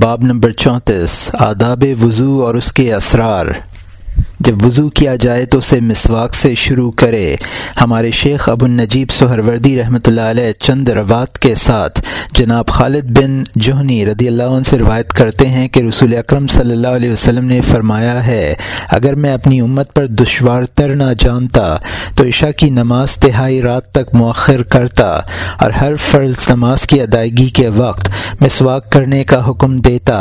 باب نمبر چونتیس آداب وضو اور اس کے اسرار۔ جب وضو کیا جائے تو اسے مسواک سے شروع کرے۔ ہمارے شیخ ابو النجیب سہروردی رحمۃ اللہ علیہ چند روات کے ساتھ جناب خالد بن جوہنی رضی اللہ عنہ سے روایت کرتے ہیں کہ رسول اکرم صلی اللہ علیہ وسلم نے فرمایا ہے، اگر میں اپنی امت پر دشوار تر نہ جانتا تو عشاء کی نماز تہائی رات تک مؤخر کرتا اور ہر فرض نماز کی ادائیگی کے وقت مسواک کرنے کا حکم دیتا۔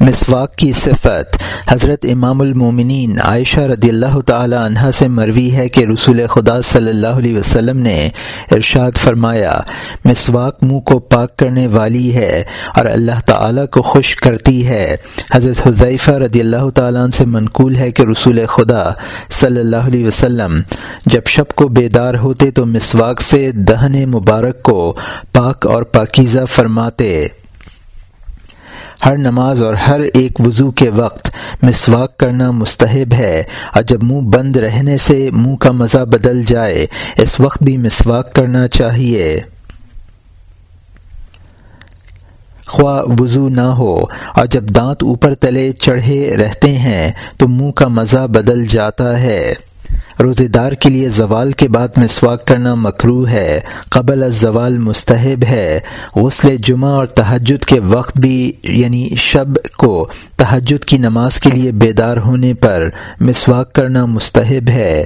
مسواک کی صفت حضرت امام المومنین عائشہ رضی اللہ تعالی عنہ سے مروی ہے کہ رسول خدا صلی اللہ علیہ وسلم نے ارشاد فرمایا، مسواک منہ کو پاک کرنے والی ہے اور اللہ تعالی کو خوش کرتی ہے۔ حضرت حضیفہ رضی اللہ تعالیٰ عنہ سے منقول ہے کہ رسول خدا صلی اللہ علیہ وسلم جب شب کو بیدار ہوتے تو مسواک سے دہن مبارک کو پاک اور پاکیزہ فرماتے۔ ہر نماز اور ہر ایک وضو کے وقت مسواک کرنا مستحب ہے۔ اور جب منہ بند رہنے سے منہ کا مزہ بدل جائے، اس وقت بھی مسواک کرنا چاہیے۔ خواہ وضو نہ ہو، اور جب دانت اوپر تلے چڑھے رہتے ہیں، تو منہ کا مزہ بدل جاتا ہے۔ روزے دار کے لیے زوال کے بعد مسواک کرنا مکرو ہے۔ قبل از زوال مستحب ہے۔ غسل جمعہ اور تہجد کے وقت بھی یعنی شب کو تہجد کی نماز کے لیے بیدار ہونے پر مسواک کرنا مستحب ہے۔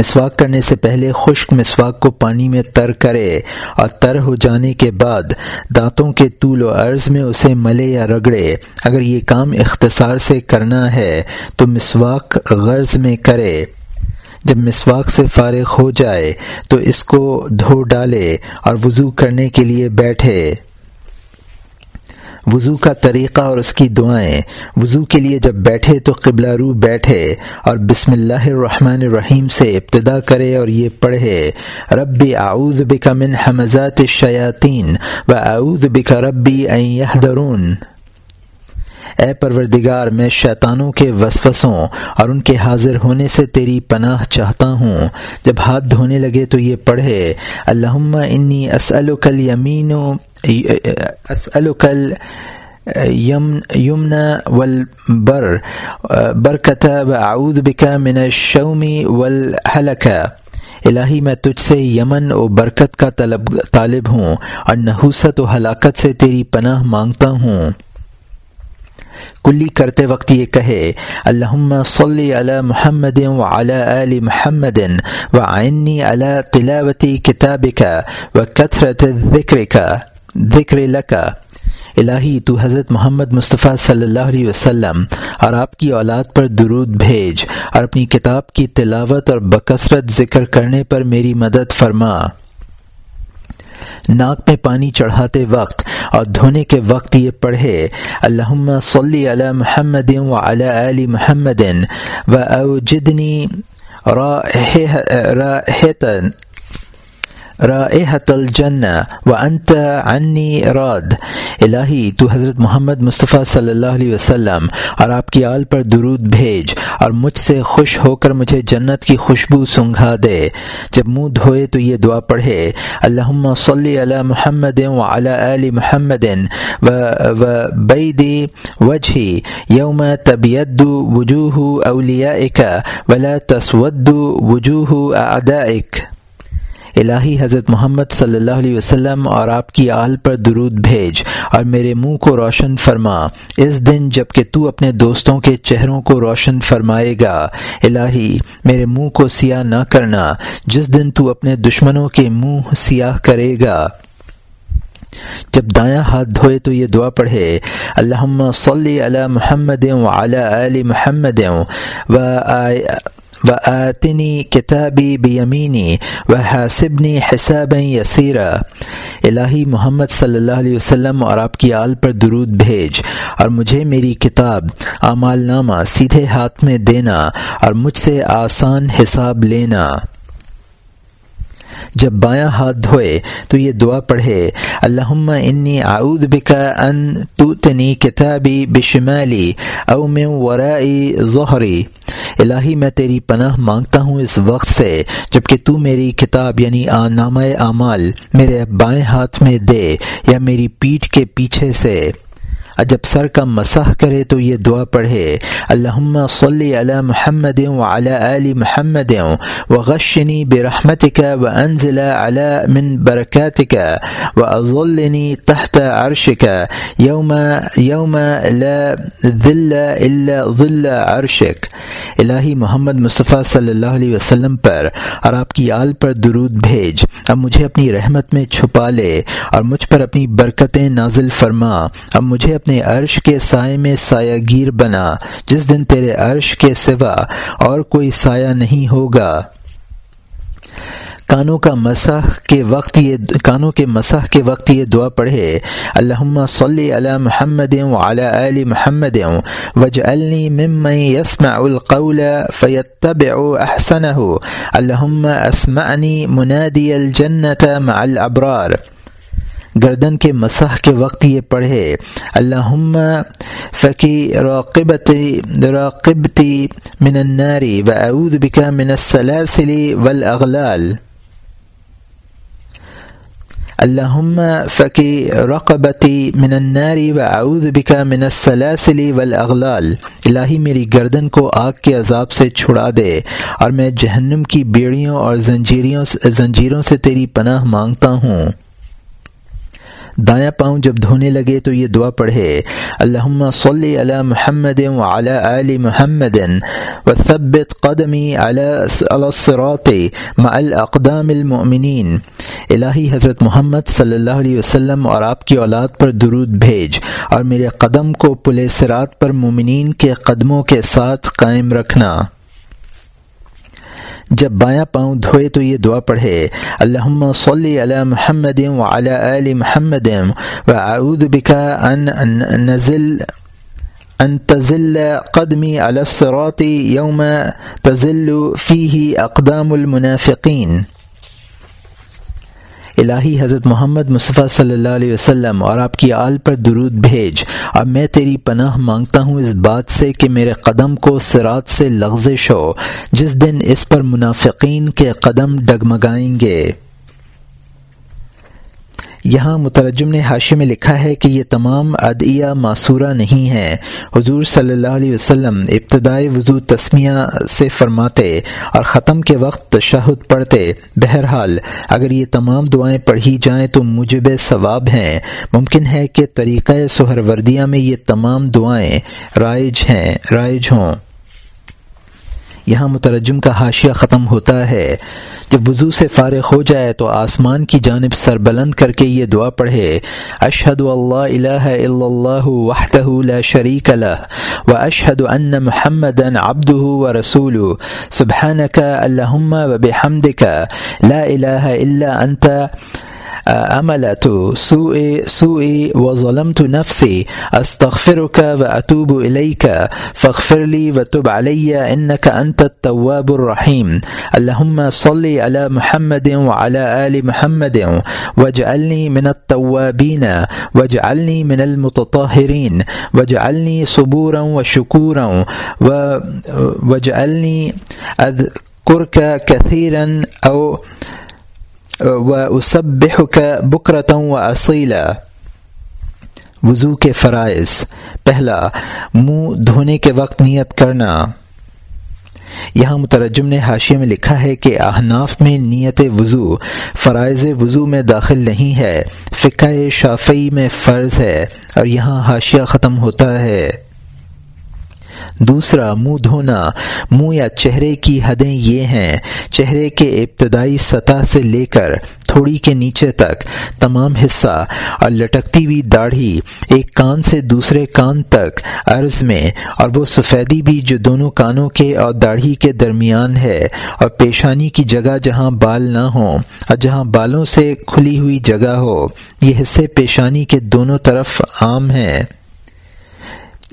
مسواک کرنے سے پہلے خشک مسواک کو پانی میں تر کرے اور تر ہو جانے کے بعد دانتوں کے طول و عرض میں اسے ملے یا رگڑے۔ اگر یہ کام اختصار سے کرنا ہے تو مسواک غرض میں کرے۔ جب مسواک سے فارغ ہو جائے تو اس کو دھو ڈالے اور وضو کرنے کے لیے بیٹھے۔ وضو کا طریقہ اور اس کی دعائیں۔ وضو کے لیے جب بیٹھے تو قبلہ رو بیٹھے اور بسم اللہ الرحمن الرحیم سے ابتدا کرے اور یہ پڑھے۔ رب اعوذ بک من حمزات الشیاطین و اعوذ بک ربی این یحضرون۔ اے پروردگار، میں شیطانوں کے وسوسوں اور ان کے حاضر ہونے سے تیری پناہ چاہتا ہوں۔ جب ہاتھ دھونے لگے تو یہ پڑھے، اللہم انی اسألک الیمین اسألک یمنا والبر. برکت و اعوذ بک من الشوم والحلک الہی میں تجھ سے یمن و برکت کا طلب، طالب ہوں. اور نحوست و ہلاکت سے تیری پناہ مانگتا ہوں. کلی کرتے وقت یہ کہے، اللہم صلی علی محمد و علی آل محمد و آئنی علی تلاوتی کتاب کا و کثرت ذکر کا ذکر لکا، الہی تو حضرت محمد مصطفیٰ صلی اللہ علیہ وسلم، اور آپ کی اولاد پر درود بھیج اور اپنی کتاب کی تلاوت اور بکثرت ذکر کرنے پر میری مدد فرما۔ ناک میں پانی چڑھاتے وقت اور دھونے کے وقت یہ پڑھے، اللہم صلی علی محمد و علی آل محمد و اوجدنی راحتن رائحت الجنہ و انت عنی راد. الہی، تو حضرت محمد مصطفیٰ صلی اللہ علیہ وسلم، اور آپ کی آل پر درود بھیج، اور مجھ سے خوش ہو کر مجھے جنت کی خوشبو سنگھا دے۔ جب منہ دھوئے تو یہ دعا پڑھے، اللہم صلی علی محمد و علی آل محمد و بیدی وجہی، یوم طبیعت وجوہ اولیائک، ولا تسود وجوہ اعدائک۔ الہی حضرت محمد صلی اللہ علیہ وسلم اور آپ کی آل پر درود بھیج اور میرے منہ کو روشن فرما۔ اس دن جبکہ تو اپنے دوستوں کے چہروں کو روشن فرمائے گا، الہی، میرے منہ کو سیاہ نہ کرنا، جس دن تو اپنے دشمنوں کے منہ سیاہ کرے گا۔ جب دایاں ہاتھ دھوئے تو یہ دعا پڑھے، اللہم صلی علی محمد و علی آل محمد و و آتنی کتابی بیمینی و حاسبنی حساب یسیرا۔ الہی محمد صلی اللہ علیہ وسلم اور آپ کی آل پر درود بھیج اور مجھے میری کتاب، اعمال نامہ، سیدھے ہاتھ میں دینا اور مجھ سے آسان حساب لینا۔ جب بایاں ہاتھ دھوئے تو یہ دعا پڑھے اللہ انی اعوذ بکا ان توتنی کتابی بشمالی او من ورائی ظہری۔ الہی، میں تیری پناہ مانگتا ہوں اس وقت سے جبکہ تو میری کتاب یعنی نامہ اعمال، میرے بائیں ہاتھ میں دے یا میری پیٹھ کے پیچھے سے۔ جب سر کا مسح کرے تو یہ دعا پڑھے اللہ صلی علی محمد و علی علی محمد و غشنی برحمت کا و علی من برکات کا و اضلنی تحت عرش کا یوم یوم لا ذل الا ظل عرشک۔ الہی محمد مصطفیٰ صلی اللہ علیہ وسلم پر اور آپ کی آل پر درود بھیج۔ اب مجھے اپنی رحمت میں چھپا لے اور مجھ پر اپنی برکتیں نازل فرما۔ اب مجھے اپنے اپنے عرش کے سائے میں سایہ گیر بنا، جس دن تیرے عرش کے سوا اور کوئی سایہ نہیں ہوگا۔ کانوں کا مسح کے وقت یہ کانوں کے مسح کے وقت یہ دعا پڑھے اللہ صلی علی محمد وعلی آل محمد وجعلنی ممن يسمع القول فيتبع احسنه اللهم اسمعنی منادی الجنت مع الابرار۔ گردن کے مسح کے وقت یہ پڑھے اللہ فقی راقبتی راقبتی من الناری و اعوذ بکا من السلاسل والاغلال اللہم فقی رقبتی من الناری و اعوذ بکا من السلاسل والاغلال الہی میری گردن کو آگ کے عذاب سے چھڑا دے اور میں جہنم کی بیڑیوں اور زنجیریوں زنجیروں سے تیری پناہ مانگتا ہوں۔ دایاں پاؤں جب دھونے لگے تو یہ دعا پڑھے اللہ صلی علی محمد وعلی آل محمد وثبت قدمی علی الصراط مع الاقدام المؤمنین. الہی حضرت محمد صلی اللہ علیہ وسلم اور آپ کی اولاد پر درود بھیج اور میرے قدم کو پل سرات پر مومنین کے قدموں کے ساتھ قائم رکھنا۔ جب بایاں پاؤں دھوئے تو یہ دعا پڑھے اللہ صلی علی محمد وعلی آل محمد و اعوذ بکا ان نزل، ان تزل قدمی علی الصراط یوم تزل فیہ اقدام المنافقین۔ الہی حضرت محمد مصطفیٰ صلی اللہ علیہ وسلم، اور آپ کی آل پر درود بھیج۔ اب میں تیری پناہ مانگتا ہوں اس بات سے کہ میرے قدم کو سرات سے لغزش ہو، جس دن اس پر منافقین کے قدم ڈگمگائیں گے۔ یہاں مترجم نے حاشی میں لکھا ہے کہ یہ تمام ادعیہ معصورہ نہیں ہیں۔ حضور صلی اللہ علیہ وسلم ابتدائی وضو تسمیہ سے فرماتے اور ختم کے وقت تشہد پڑھتے۔ بہرحال، اگر یہ تمام دعائیں پڑھی جائیں تو مجب ثواب ہیں۔ ممکن ہے کہ طریقہ سہروردیہ میں یہ تمام دعائیں رائج ہیں، رائج ہوں۔ یہاں مترجم کا حاشیہ ختم ہوتا ہے۔ جب وضو سے فارغ ہو جائے تو آسمان کی جانب سر بلند کر کے یہ دعا پڑھے اشہد اللہ الہ الا اللہ وحدہ لا شریک لہ و اشہد ان محمد عبدہ و رسول سبحانک اللہم و بحمدک لا الہ الا انت عملت سوء سوء وظلمت نفسي استغفرك واتوب اليك فاغفر لي وتب علي انك انت التواب الرحيم اللهم صل على محمد وعلى ال محمد واجعلني من التوابين واجعلني من المتطهرين واجعلني صبورا وشكورا واجعلني اذكرك كثيرا او و اسبح کا بکرتوں و اصیلا وضو کے فرائض۔ پہلا، منہ دھونے کے وقت نیت کرنا۔ یہاں مترجم نے حاشیے میں لکھا ہے کہ احناف میں نیت وضو فرائض وضو میں داخل نہیں ہے، فقہ شافعی میں فرض ہے اور یہاں حاشیہ ختم ہوتا ہے۔ دوسرا منہ دھونا، منہ یا چہرے کی حدیں یہ ہیں، چہرے کے ابتدائی سطح سے لے کر تھوڑی کے نیچے تک، تمام حصہ اور لٹکتی ہوئی داڑھی ایک کان سے دوسرے کان تک عرض میں، اور وہ سفیدی بھی جو دونوں کانوں کے اور داڑھی کے درمیان ہے، اور پیشانی کی جگہ جہاں بال نہ ہوں، اور جہاں بالوں سے کھلی ہوئی جگہ ہو، یہ حصے پیشانی کے دونوں طرف عام ہیں۔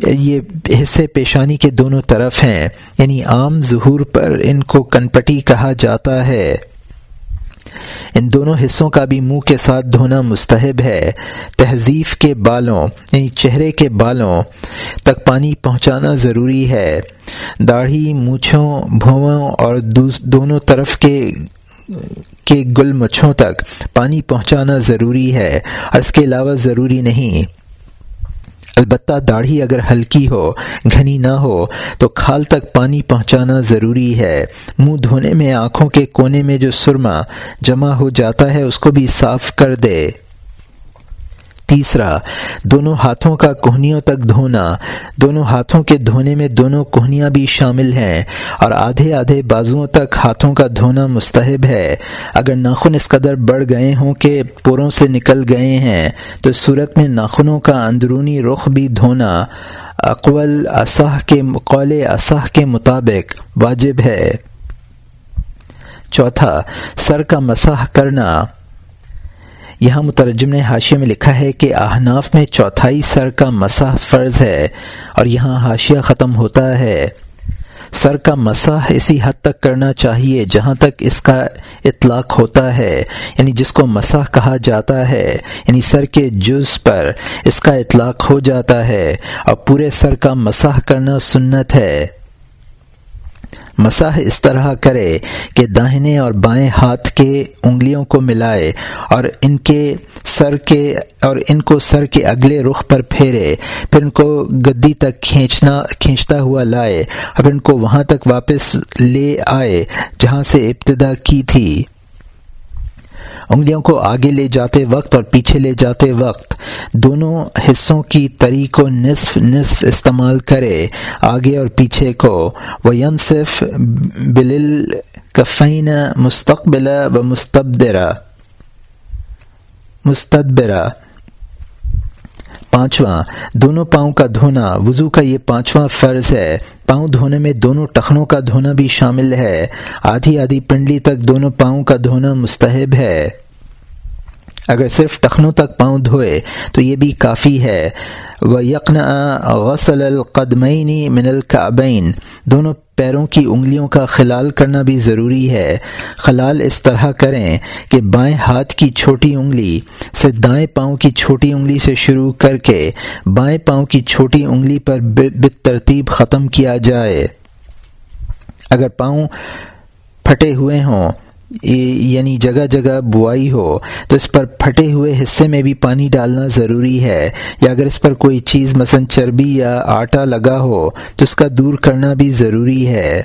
یہ حصے پیشانی کے دونوں طرف ہیں۔ یعنی عام ظہور پر ان کو کنپٹی کہا جاتا ہے۔ ان دونوں حصوں کا بھی منہ کے ساتھ دھونا مستحب ہے۔ تہذیب کے بالوں یعنی چہرے کے بالوں تک پانی پہنچانا ضروری ہے۔ داڑھی، مونچھوں بھووں اور دونوں طرف کے کے گل مچھوں تک پانی پہنچانا ضروری ہے۔ اور اس کے علاوہ ضروری نہیں۔ البتہ داڑھی اگر ہلکی ہو، گھنی نہ ہو، تو کھال تک پانی پہنچانا ضروری ہے۔ منہ دھونے میں، آنکھوں کے کونے میں جو سرما جمع ہو جاتا ہے، اس کو بھی صاف کر دے۔ تیسرا، دونوں ہاتھوں کا کوہنیوں تک دھونا۔ دونوں ہاتھوں کے دھونے میں دونوں کوہنیاں بھی شامل ہیں اور آدھے آدھے بازوؤں تک ہاتھوں کا دھونا مستحب ہے۔ اگر ناخن اس قدر بڑھ گئے ہوں کہ پوروں سے نکل گئے ہیں، تو صورت میں ناخنوں کا اندرونی رخ بھی دھونا اقول اصح کے، قول اصح کے مطابق واجب ہے۔ چوتھا، سر کا مسح کرنا۔ یہاں مترجم نے حاشیے میں لکھا ہے کہ احناف میں چوتھائی سر کا مسح فرض ہے اور یہاں حاشیہ ختم ہوتا ہے۔ سر کا مسح اسی حد تک کرنا چاہیے جہاں تک اس کا اطلاق ہوتا ہے یعنی جس کو مسح کہا جاتا ہے یعنی سر کے جز پر اس کا اطلاق ہو جاتا ہے اور پورے سر کا مسح کرنا سنت ہے۔ مساح اس طرح کرے کہ داہنے اور بائیں ہاتھ کے انگلیوں کو ملائے اور ان کے سر کے اور ان کو سر کے اگلے رخ پر پھیرے، پھر ان کو گدی تک کھینچنا، کھینچتا ہوا لائے اور پھر ان کو وہاں تک واپس لے آئے جہاں سے ابتدا کی تھی۔ انگلیوں کو آگے لے جاتے وقت اور پیچھے لے جاتے وقت دونوں حصوں کی تری کو نصف نصف استعمال کرے آگے اور پیچھے کو۔ وہ ینصف بل کفین مستقبل و مستبدرا۔ مستدبرا پانچواں، دونوں پاؤں کا دھونا۔ وضو کا یہ پانچواں فرض ہے۔ پاؤں دھونے میں دونوں ٹخنوں کا دھونا بھی شامل ہے۔ آدھی آدھی پنڈلی تک دونوں پاؤں کا دھونا مستحب ہے۔ اگر صرف ٹخنوں تک پاؤں دھوئے تو یہ بھی کافی ہے۔ وہ یقن غسل القدمینی من القعبین دونوں پیروں کی انگلیوں کا خلال کرنا بھی ضروری ہے۔ خلال اس طرح کریں کہ بائیں ہاتھ کی چھوٹی انگلی سے دائیں پاؤں کی چھوٹی انگلی سے شروع کر کے بائیں پاؤں کی چھوٹی انگلی پر بت ترتیب ختم کیا جائے۔ اگر پاؤں پھٹے ہوئے ہوں یعنی جگہ جگہ بوائی ہو تو اس پر پھٹے ہوئے حصے میں بھی پانی ڈالنا ضروری ہے یا اگر اس پر کوئی چیز مثلا چربی یا آٹا لگا ہو تو اس کا دور کرنا بھی ضروری ہے۔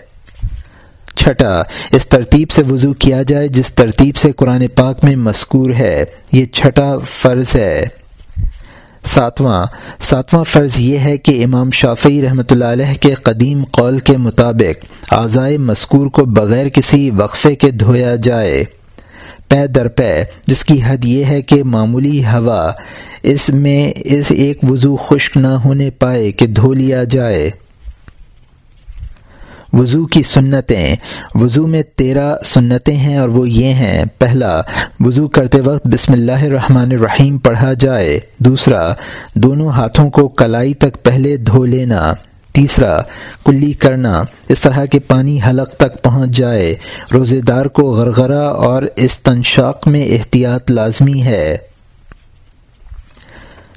چھٹا، اس ترتیب سے وضو کیا جائے جس ترتیب سے قرآن پاک میں مذکور ہے۔ یہ چھٹا فرض ہے۔ ساتواں۔ ساتواں فرض یہ ہے کہ امام شافعی رحمۃ اللہ علیہ کے قدیم قول کے مطابق اعضائے مذکور کو بغیر کسی وقفے کے دھویا جائے۔ پے در پے، جس کی حد یہ ہے کہ معمولی ہوا اس میں اس ایک وضو خشک نہ ہونے پائے کہ دھو لیا جائے۔ وضو کی سنتیں۔ وضو میں تیرہ سنتیں ہیں اور وہ یہ ہیں۔ پہلا، وضو کرتے وقت بسم اللہ الرحمن الرحیم پڑھا جائے۔ دوسرا، دونوں ہاتھوں کو کلائی تک پہلے دھو لینا۔ تیسرا، کلی کرنا۔ اس طرح کے پانی حلق تک پہنچ جائے۔ روزے دار کو غرغرہ اور استنشاق میں احتیاط لازمی ہے۔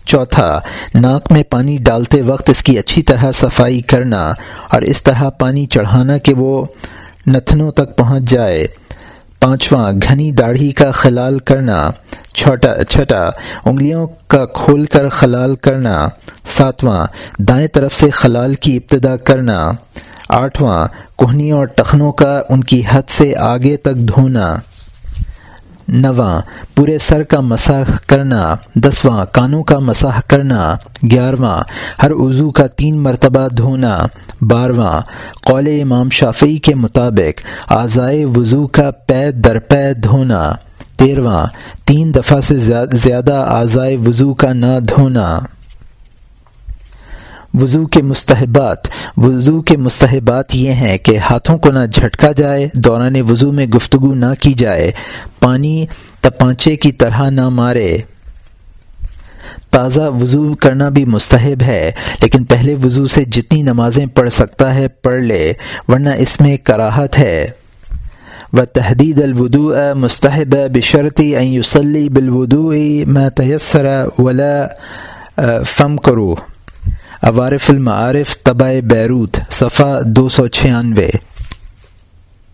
چوتھا، ناک میں پانی ڈالتے وقت اس کی اچھی طرح صفائی کرنا اور اس طرح پانی چڑھانا کہ وہ نتنوں تک پہنچ جائے۔ پانچواں، گھنی داڑھی کا خلال کرنا۔ چھوٹا، چھٹا، انگلیوں کا کھول کر خلال کرنا۔ ساتواں، دائیں طرف سے خلال کی ابتدا کرنا۔ آٹھواں کوہنیوں اور ٹخنوں کا ان کی حد سے آگے تک دھونا۔ نواں پورے سر کا مساح کرنا، دسواں، کانوں کا مساح کرنا، گیارہواں، ہر عضو کا تین مرتبہ دھونا، بارہواں، قول امام شافعی کے مطابق اعضائے وضو کا پے در پے دھونا تیرواں تین دفعہ سے زیادہ اعضائے وضو کا نہ دھونا۔ وضو کے مستحبات، وضو کے مستحبات یہ ہیں کہ ہاتھوں کو نہ جھٹکا جائے، دوران وضو میں گفتگو نہ کی جائے، پانی تپانچے کی طرح نہ مارے۔ تازہ وضو کرنا بھی مستحب ہے، لیکن پہلے وضو سے جتنی نمازیں پڑھ سکتا ہے، پڑھ لے، ورنہ اس میں کراہت ہے۔ و تحدید الودو مستحب بشرطی این یوسلی بالودو میں تیسر ولا فم کرو۔ عوارف المعارف طبع بیروت صفحہ دو سو چھیانوے۔